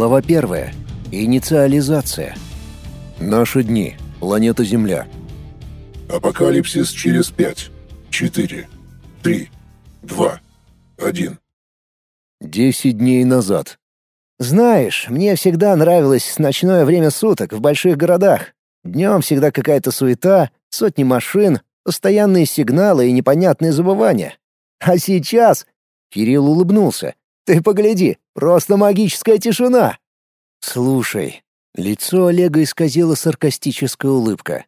Глава первая. Инициализация. Наши дни. Планета Земля. Апокалипсис через пять, четыре, три, два, один. Десять дней назад. Знаешь, мне всегда нравилось ночное время суток в больших городах. Днем всегда какая-то суета, сотни машин, постоянные сигналы и непонятные забывания. А сейчас... Кирилл улыбнулся. Ты погляди, просто магическая тишина. Слушай, лицо Олега исказило саркастическая улыбка.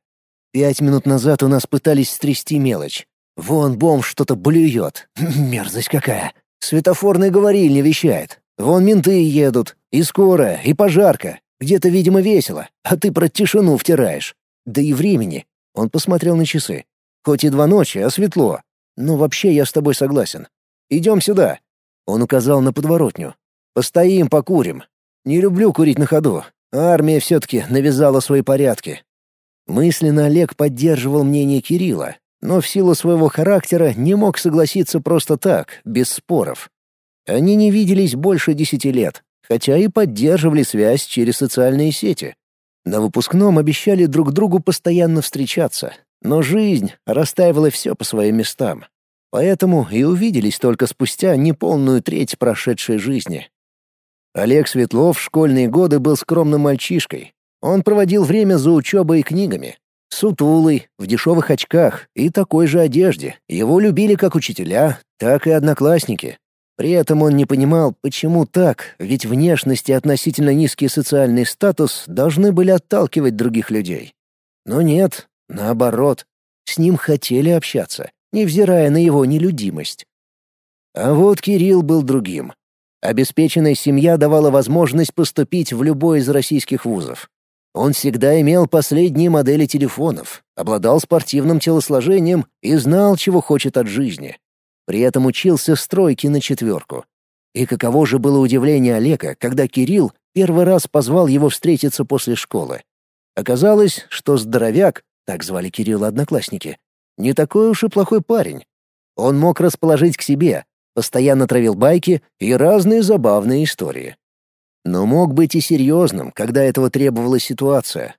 Пять минут назад у нас пытались стрясти мелочь. Вон бомж что-то блюет. Мерзость какая. Светофорный говорильня вещает. Вон менты едут. И скоро, и пожарка. Где-то, видимо, весело. А ты про тишину втираешь. Да и времени. Он посмотрел на часы. Хоть и два ночи, а светло. Но вообще я с тобой согласен. Идем сюда. Он указал на подворотню. «Постоим, покурим. Не люблю курить на ходу. Армия все-таки навязала свои порядки». Мысленно Олег поддерживал мнение Кирилла, но в силу своего характера не мог согласиться просто так, без споров. Они не виделись больше десяти лет, хотя и поддерживали связь через социальные сети. На выпускном обещали друг другу постоянно встречаться, но жизнь расставила все по своим местам. Поэтому и увиделись только спустя неполную треть прошедшей жизни. Олег Светлов в школьные годы был скромным мальчишкой. Он проводил время за учебой и книгами. Сутулый, в дешевых очках и такой же одежде. Его любили как учителя, так и одноклассники. При этом он не понимал, почему так, ведь внешность и относительно низкий социальный статус должны были отталкивать других людей. Но нет, наоборот. С ним хотели общаться невзирая на его нелюдимость. А вот Кирилл был другим. Обеспеченная семья давала возможность поступить в любой из российских вузов. Он всегда имел последние модели телефонов, обладал спортивным телосложением и знал, чего хочет от жизни. При этом учился стройке на четверку. И каково же было удивление Олега, когда Кирилл первый раз позвал его встретиться после школы. Оказалось, что здоровяк, так звали Кирилла одноклассники, не такой уж и плохой парень. Он мог расположить к себе, постоянно травил байки и разные забавные истории. Но мог быть и серьезным, когда этого требовала ситуация.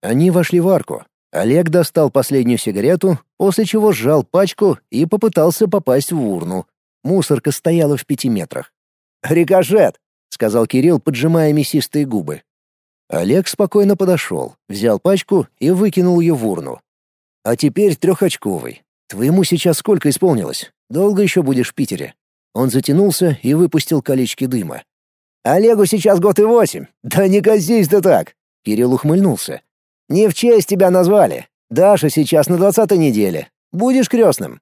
Они вошли в арку. Олег достал последнюю сигарету, после чего сжал пачку и попытался попасть в урну. Мусорка стояла в пяти метрах. «Рикошет!» — сказал Кирилл, поджимая мясистые губы. Олег спокойно подошел, взял пачку и выкинул ее в урну. А теперь трехочковый. Твоему сейчас сколько исполнилось? Долго еще будешь в Питере?» Он затянулся и выпустил колечки дыма. «Олегу сейчас год и восемь. Да не казись ты так!» Кирилл ухмыльнулся. «Не в честь тебя назвали. Даша сейчас на двадцатой неделе. Будешь крестным».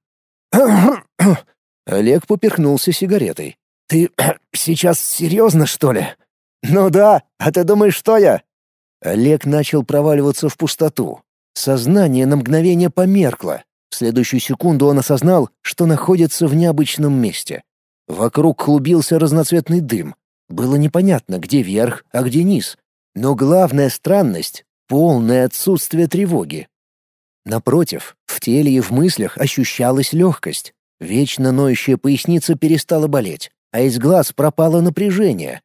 Олег поперхнулся сигаретой. «Ты сейчас серьезно, что ли?» «Ну да, а ты думаешь, что я?» Олег начал проваливаться в пустоту. Сознание на мгновение померкло. В следующую секунду он осознал, что находится в необычном месте. Вокруг клубился разноцветный дым. Было непонятно, где верх, а где низ. Но главная странность — полное отсутствие тревоги. Напротив, в теле и в мыслях ощущалась легкость. Вечно ноющая поясница перестала болеть, а из глаз пропало напряжение.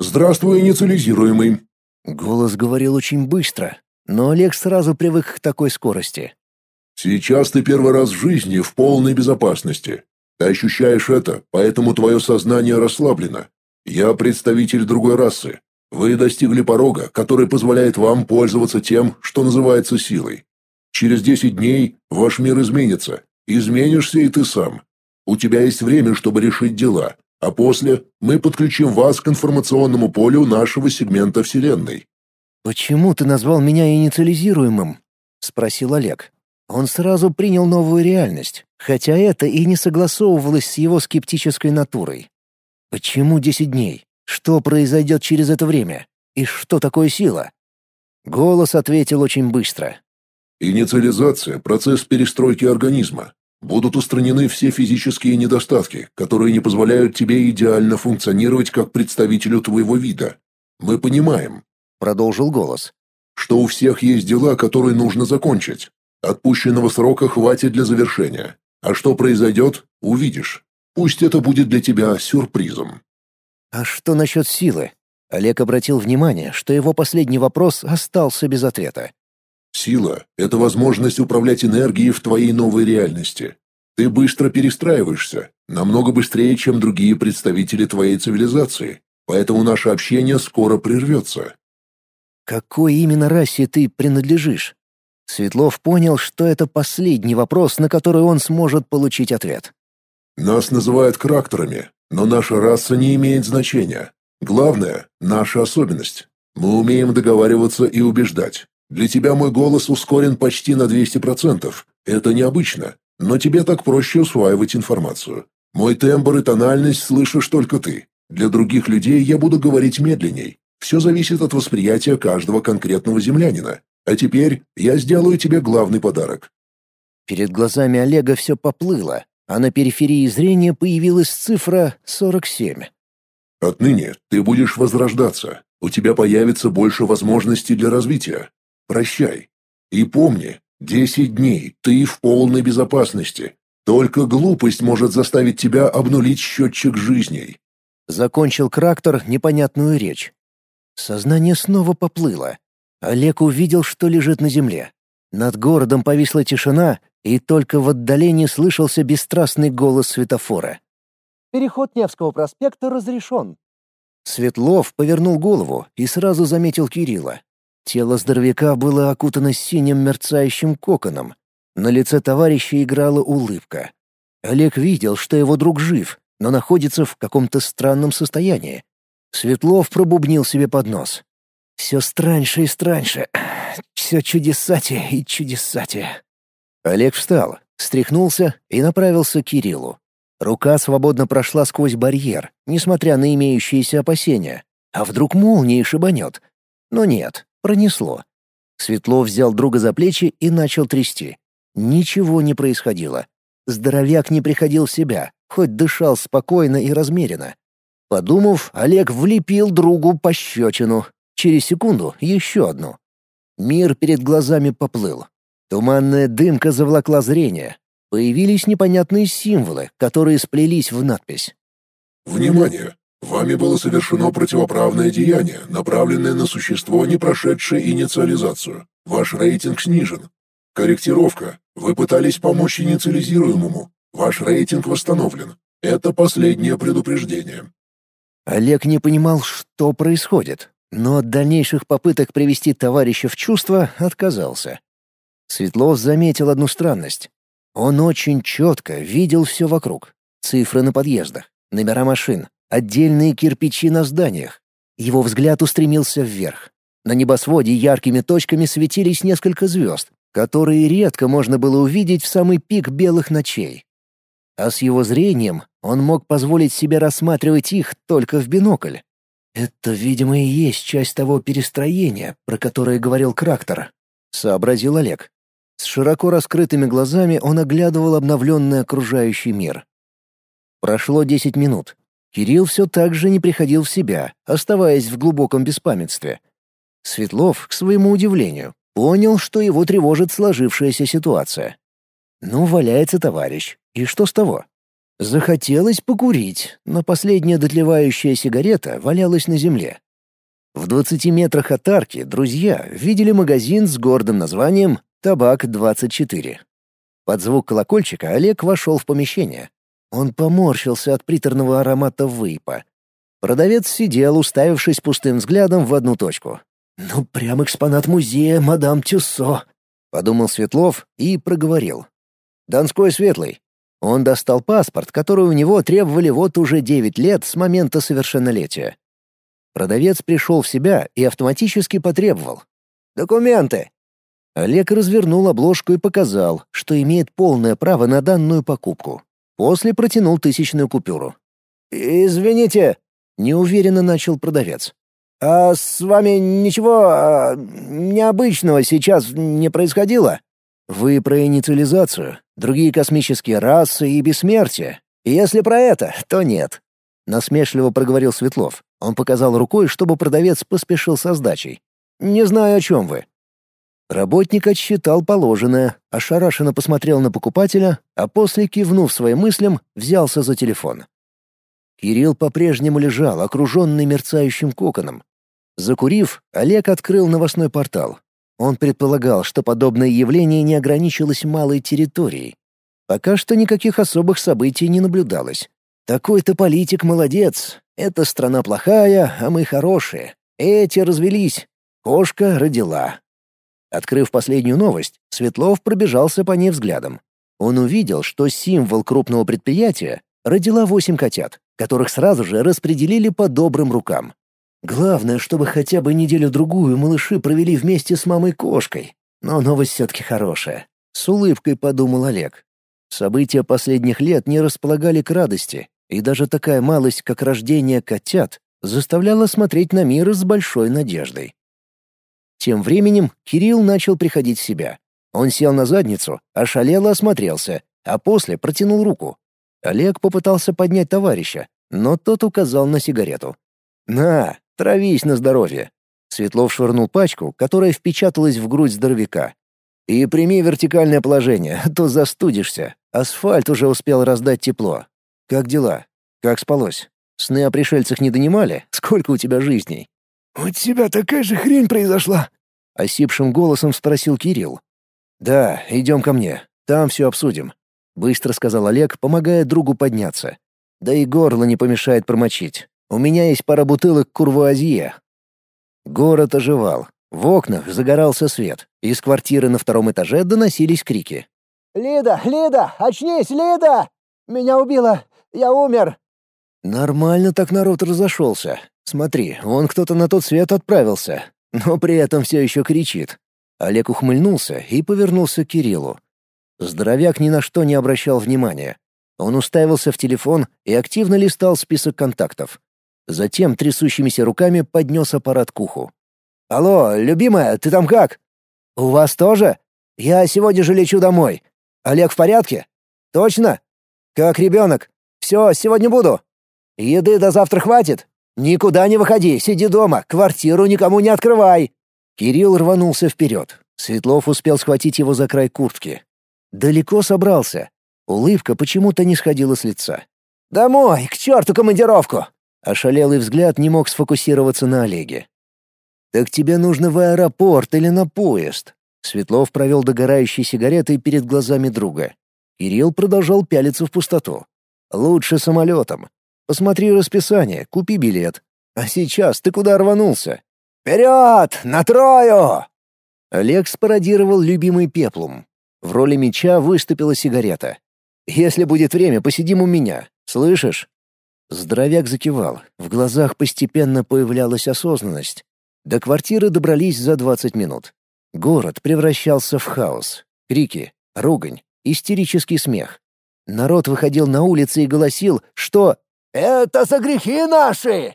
«Здравствуй, инициализируемый!» Голос говорил очень быстро, но Олег сразу привык к такой скорости. «Сейчас ты первый раз в жизни в полной безопасности. Ты ощущаешь это, поэтому твое сознание расслаблено. Я представитель другой расы. Вы достигли порога, который позволяет вам пользоваться тем, что называется силой. Через десять дней ваш мир изменится. Изменишься и ты сам. У тебя есть время, чтобы решить дела, а после мы подключим вас к информационному полю нашего сегмента Вселенной. «Почему ты назвал меня инициализируемым?» — спросил Олег. Он сразу принял новую реальность, хотя это и не согласовывалось с его скептической натурой. «Почему десять дней? Что произойдет через это время? И что такое сила?» Голос ответил очень быстро. «Инициализация — процесс перестройки организма. Будут устранены все физические недостатки, которые не позволяют тебе идеально функционировать как представителю твоего вида. Мы понимаем, продолжил голос. «Что у всех есть дела, которые нужно закончить. Отпущенного срока хватит для завершения. А что произойдет, увидишь. Пусть это будет для тебя сюрпризом». «А что насчет силы? Олег обратил внимание, что его последний вопрос остался без ответа. «Сила — это возможность управлять энергией в твоей новой реальности. Ты быстро перестраиваешься, намного быстрее, чем другие представители твоей цивилизации, поэтому наше общение скоро прервется». «Какой именно расе ты принадлежишь?» Светлов понял, что это последний вопрос, на который он сможет получить ответ. «Нас называют кракторами, но наша раса не имеет значения. Главное — наша особенность. Мы умеем договариваться и убеждать. Для тебя мой голос ускорен почти на 200%. Это необычно, но тебе так проще усваивать информацию. Мой тембр и тональность слышишь только ты. Для других людей я буду говорить медленней. Все зависит от восприятия каждого конкретного землянина. А теперь я сделаю тебе главный подарок». Перед глазами Олега все поплыло, а на периферии зрения появилась цифра 47. «Отныне ты будешь возрождаться. У тебя появится больше возможностей для развития. Прощай. И помни, десять дней ты в полной безопасности. Только глупость может заставить тебя обнулить счетчик жизней». Закончил Крактор непонятную речь. Сознание снова поплыло. Олег увидел, что лежит на земле. Над городом повисла тишина, и только в отдалении слышался бесстрастный голос светофора. «Переход Невского проспекта разрешен». Светлов повернул голову и сразу заметил Кирилла. Тело здоровяка было окутано синим мерцающим коконом. На лице товарища играла улыбка. Олег видел, что его друг жив, но находится в каком-то странном состоянии. Светлов пробубнил себе под нос. Все страньше и страньше. Все чудесатее и чудесатее. Олег встал, стряхнулся и направился к Кириллу. Рука свободно прошла сквозь барьер, несмотря на имеющиеся опасения. А вдруг молнией шибанет? Но нет, пронесло. Светлов взял друга за плечи и начал трясти. Ничего не происходило. Здоровяк не приходил в себя, хоть дышал спокойно и размеренно. Подумав, Олег влепил другу пощечину, Через секунду еще одну. Мир перед глазами поплыл. Туманная дымка завлакла зрение. Появились непонятные символы, которые сплелись в надпись. «Внимание! Вами было совершено противоправное деяние, направленное на существо, не прошедшее инициализацию. Ваш рейтинг снижен. Корректировка. Вы пытались помочь инициализируемому. Ваш рейтинг восстановлен. Это последнее предупреждение». Олег не понимал, что происходит но от дальнейших попыток привести товарища в чувство отказался. Светлов заметил одну странность. Он очень четко видел все вокруг. Цифры на подъездах, номера машин, отдельные кирпичи на зданиях. Его взгляд устремился вверх. На небосводе яркими точками светились несколько звезд, которые редко можно было увидеть в самый пик белых ночей. А с его зрением он мог позволить себе рассматривать их только в бинокль. «Это, видимо, и есть часть того перестроения, про которое говорил Крактор», — сообразил Олег. С широко раскрытыми глазами он оглядывал обновленный окружающий мир. Прошло десять минут. Кирилл все так же не приходил в себя, оставаясь в глубоком беспамятстве. Светлов, к своему удивлению, понял, что его тревожит сложившаяся ситуация. Ну, валяется товарищ, и что с того? Захотелось покурить, но последняя дотлевающая сигарета валялась на земле. В двадцати метрах от арки друзья видели магазин с гордым названием «Табак-24». Под звук колокольчика Олег вошел в помещение. Он поморщился от приторного аромата выпа. Продавец сидел, уставившись пустым взглядом в одну точку. «Ну, прям экспонат музея, мадам Тюссо», — подумал Светлов и проговорил. «Донской светлый, он достал паспорт, который у него требовали вот уже 9 лет с момента совершеннолетия. Продавец пришел в себя и автоматически потребовал. «Документы!» Олег развернул обложку и показал, что имеет полное право на данную покупку. После протянул тысячную купюру. «Извините», — неуверенно начал продавец. «А с вами ничего а, необычного сейчас не происходило?» «Вы про инициализацию?» другие космические расы и бессмертие. Если про это, то нет. Насмешливо проговорил Светлов. Он показал рукой, чтобы продавец поспешил со сдачей. «Не знаю, о чем вы». Работник отсчитал положенное, ошарашенно посмотрел на покупателя, а после, кивнув своим мыслям, взялся за телефон. Кирилл по-прежнему лежал, окруженный мерцающим коконом. Закурив, Олег открыл новостной портал. Он предполагал, что подобное явление не ограничилось малой территорией. Пока что никаких особых событий не наблюдалось. Такой-то политик молодец. Эта страна плохая, а мы хорошие. Эти развелись. Кошка родила. Открыв последнюю новость, Светлов пробежался по ней взглядом. Он увидел, что символ крупного предприятия родила восемь котят, которых сразу же распределили по добрым рукам. Главное, чтобы хотя бы неделю-другую малыши провели вместе с мамой-кошкой. Но новость все-таки хорошая. С улыбкой подумал Олег. События последних лет не располагали к радости, и даже такая малость, как рождение котят, заставляла смотреть на мир с большой надеждой. Тем временем Кирилл начал приходить в себя. Он сел на задницу, ошалело осмотрелся, а после протянул руку. Олег попытался поднять товарища, но тот указал на сигарету. «На, травись на здоровье». Светлов швырнул пачку, которая впечаталась в грудь здоровяка. «И прими вертикальное положение, а то застудишься. Асфальт уже успел раздать тепло. Как дела? Как спалось? Сны о пришельцах не донимали? Сколько у тебя жизней?» «У тебя такая же хрень произошла?» — осипшим голосом спросил Кирилл. «Да, идем ко мне. Там все обсудим», — быстро сказал Олег, помогая другу подняться. «Да и горло не помешает промочить. У меня есть пара бутылок курвуазье». Город оживал. В окнах загорался свет. Из квартиры на втором этаже доносились крики. «Лида! Лида! Очнись, Лида! Меня убило! Я умер!» Нормально так народ разошелся. Смотри, вон кто-то на тот свет отправился, но при этом все еще кричит. Олег ухмыльнулся и повернулся к Кириллу. Здоровяк ни на что не обращал внимания. Он уставился в телефон и активно листал список контактов. Затем трясущимися руками поднес аппарат к уху. «Алло, любимая, ты там как? У вас тоже? Я сегодня же лечу домой. Олег в порядке? Точно? Как ребенок? Все, сегодня буду. Еды до завтра хватит? Никуда не выходи, сиди дома, квартиру никому не открывай. Кирилл рванулся вперед. Светлов успел схватить его за край куртки. Далеко собрался. Улыбка почему-то не сходила с лица. «Домой, к черту командировку!» Ошалелый взгляд не мог сфокусироваться на Олеге. «Так тебе нужно в аэропорт или на поезд?» Светлов провел догорающей сигаретой перед глазами друга. Кирилл продолжал пялиться в пустоту. «Лучше самолетом. Посмотри расписание, купи билет. А сейчас ты куда рванулся? «Вперед! На Трою!» Олег спародировал любимый пеплум. В роли меча выступила сигарета. «Если будет время, посидим у меня. Слышишь?» Здоровяк закивал. В глазах постепенно появлялась осознанность. До квартиры добрались за 20 минут. Город превращался в хаос. Крики, ругань, истерический смех. Народ выходил на улицы и голосил, что «Это за грехи наши!»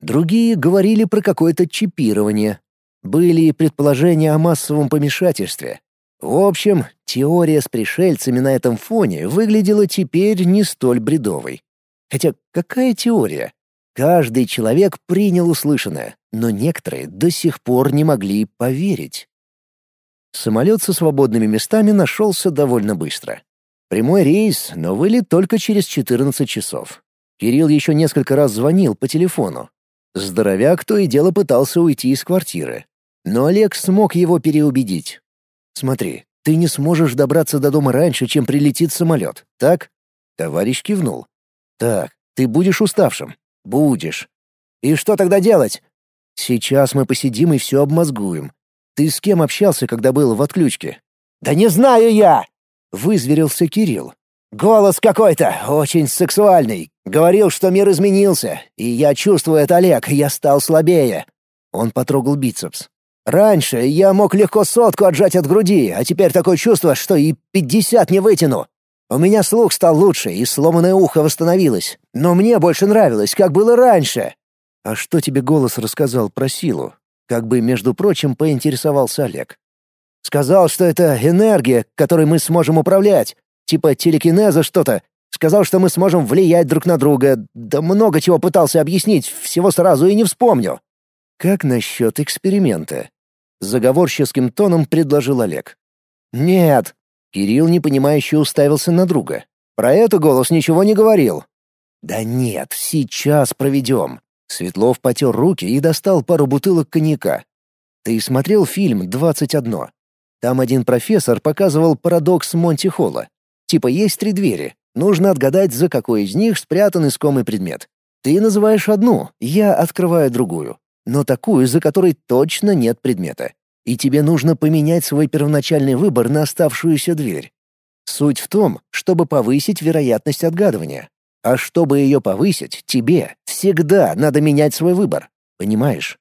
Другие говорили про какое-то чипирование. Были и предположения о массовом помешательстве. В общем, теория с пришельцами на этом фоне выглядела теперь не столь бредовой. Хотя какая теория? Каждый человек принял услышанное, но некоторые до сих пор не могли поверить. Самолет со свободными местами нашелся довольно быстро. Прямой рейс, но вылет только через 14 часов. Кирилл еще несколько раз звонил по телефону, Здоровяк то и дело пытался уйти из квартиры. Но Олег смог его переубедить. «Смотри, ты не сможешь добраться до дома раньше, чем прилетит самолет, так?» Товарищ кивнул. «Так, ты будешь уставшим?» «Будешь». «И что тогда делать?» «Сейчас мы посидим и все обмозгуем. Ты с кем общался, когда был в отключке?» «Да не знаю я!» — вызверился Кирилл. «Голос какой-то, очень сексуальный. Говорил, что мир изменился, и я чувствую это, Олег, я стал слабее». Он потрогал бицепс. «Раньше я мог легко сотку отжать от груди, а теперь такое чувство, что и пятьдесят не вытяну. У меня слух стал лучше, и сломанное ухо восстановилось. Но мне больше нравилось, как было раньше». «А что тебе голос рассказал про силу?» Как бы, между прочим, поинтересовался Олег. «Сказал, что это энергия, которой мы сможем управлять, Типа телекинеза что-то. Сказал, что мы сможем влиять друг на друга. Да много чего пытался объяснить, всего сразу и не вспомню. Как насчет эксперимента? Заговорческим тоном предложил Олег. Нет. Кирилл непонимающе уставился на друга. Про это голос ничего не говорил. «Да нет, сейчас проведем». Светлов потер руки и достал пару бутылок коньяка. «Ты смотрел фильм «21»?» Там один профессор показывал парадокс Монти-Холла. Типа есть три двери. Нужно отгадать, за какой из них спрятан искомый предмет. Ты называешь одну, я открываю другую. Но такую, за которой точно нет предмета. И тебе нужно поменять свой первоначальный выбор на оставшуюся дверь. Суть в том, чтобы повысить вероятность отгадывания. А чтобы ее повысить, тебе всегда надо менять свой выбор. Понимаешь?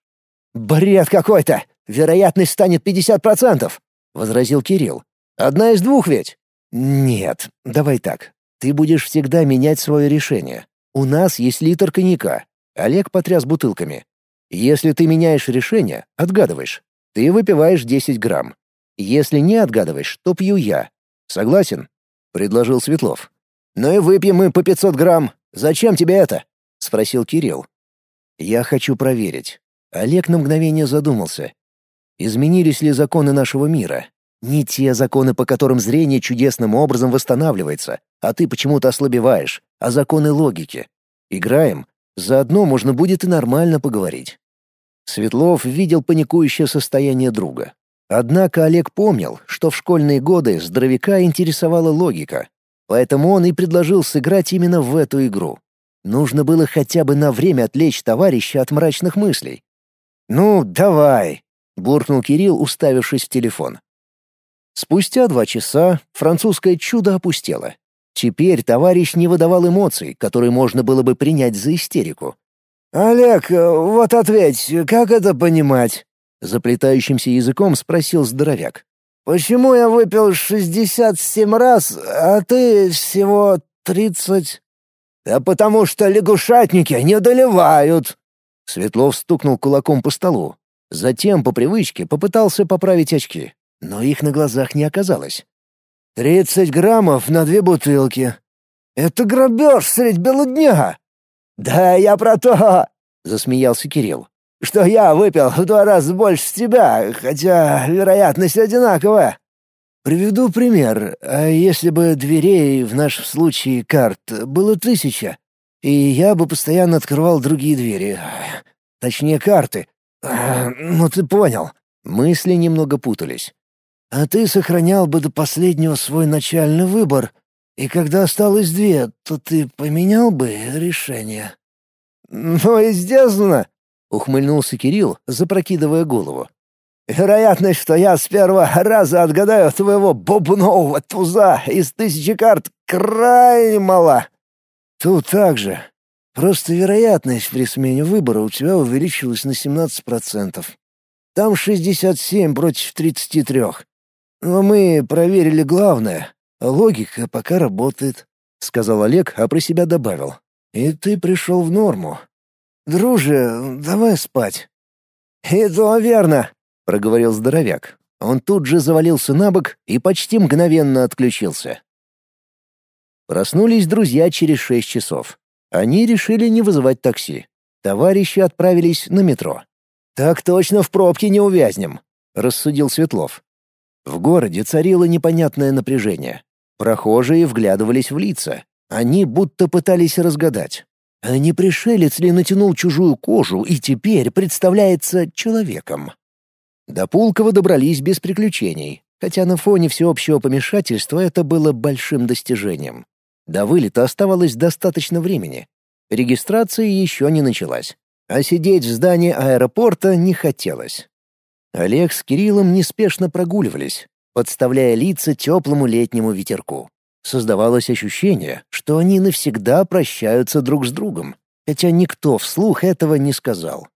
«Бред какой-то! Вероятность станет 50%!» — возразил Кирилл. «Одна из двух ведь?» «Нет, давай так. Ты будешь всегда менять свое решение. У нас есть литр коньяка». Олег потряс бутылками. «Если ты меняешь решение, отгадываешь. Ты выпиваешь 10 грамм. Если не отгадываешь, то пью я. Согласен?» — предложил Светлов. «Ну и выпьем мы по 500 грамм. Зачем тебе это?» — спросил Кирилл. «Я хочу проверить». Олег на мгновение задумался. Изменились ли законы нашего мира? Не те законы, по которым зрение чудесным образом восстанавливается, а ты почему-то ослабеваешь, а законы логики. Играем, заодно можно будет и нормально поговорить. Светлов видел паникующее состояние друга. Однако Олег помнил, что в школьные годы здоровяка интересовала логика, поэтому он и предложил сыграть именно в эту игру. Нужно было хотя бы на время отвлечь товарища от мрачных мыслей. «Ну, давай», — буркнул Кирилл, уставившись в телефон. Спустя два часа французское чудо опустело. Теперь товарищ не выдавал эмоций, которые можно было бы принять за истерику. «Олег, вот ответь, как это понимать?» Заплетающимся языком спросил здоровяк. «Почему я выпил шестьдесят семь раз, а ты всего тридцать?» «Да потому что лягушатники не доливают!» Светлов стукнул кулаком по столу. Затем, по привычке, попытался поправить очки, но их на глазах не оказалось. «Тридцать граммов на две бутылки. Это грабеж средь бела дня!» «Да я про то!» — засмеялся Кирилл что я выпил в два раза больше тебя, хотя вероятность одинаковая. Приведу пример. А если бы дверей в нашем случае карт было тысяча, и я бы постоянно открывал другие двери, точнее карты. Ну ты понял. Мысли немного путались. А ты сохранял бы до последнего свой начальный выбор, и когда осталось две, то ты поменял бы решение. Ну, естественно, — ухмыльнулся Кирилл, запрокидывая голову. «Вероятность, что я с первого раза отгадаю твоего бубнового туза из тысячи карт, крайне мала». «Тут так же. Просто вероятность при смене выбора у тебя увеличилась на 17%. Там 67 против 33. Но мы проверили главное. Логика пока работает», — сказал Олег, а про себя добавил. «И ты пришел в норму. «Друже, давай спать». «И то верно», — проговорил здоровяк. Он тут же завалился на бок и почти мгновенно отключился. Проснулись друзья через шесть часов. Они решили не вызывать такси. Товарищи отправились на метро. «Так точно в пробке не увязнем», — рассудил Светлов. В городе царило непонятное напряжение. Прохожие вглядывались в лица. Они будто пытались разгадать, а не пришелец ли натянул чужую кожу и теперь представляется человеком? До Пулкова добрались без приключений, хотя на фоне всеобщего помешательства это было большим достижением. До вылета оставалось достаточно времени. Регистрация еще не началась, а сидеть в здании аэропорта не хотелось. Олег с Кириллом неспешно прогуливались, подставляя лица теплому летнему ветерку. Создавалось ощущение, что они навсегда прощаются друг с другом, хотя никто вслух этого не сказал.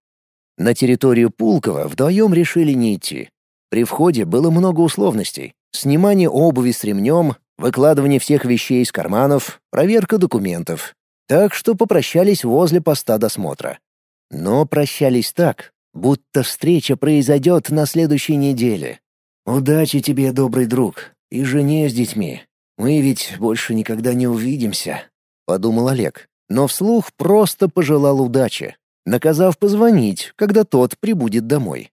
На территорию Пулково вдвоем решили не идти. При входе было много условностей. Снимание обуви с ремнем, выкладывание всех вещей из карманов, проверка документов. Так что попрощались возле поста досмотра. Но прощались так, будто встреча произойдет на следующей неделе. «Удачи тебе, добрый друг, и жене с детьми. «Мы ведь больше никогда не увидимся», — подумал Олег, но вслух просто пожелал удачи, наказав позвонить, когда тот прибудет домой.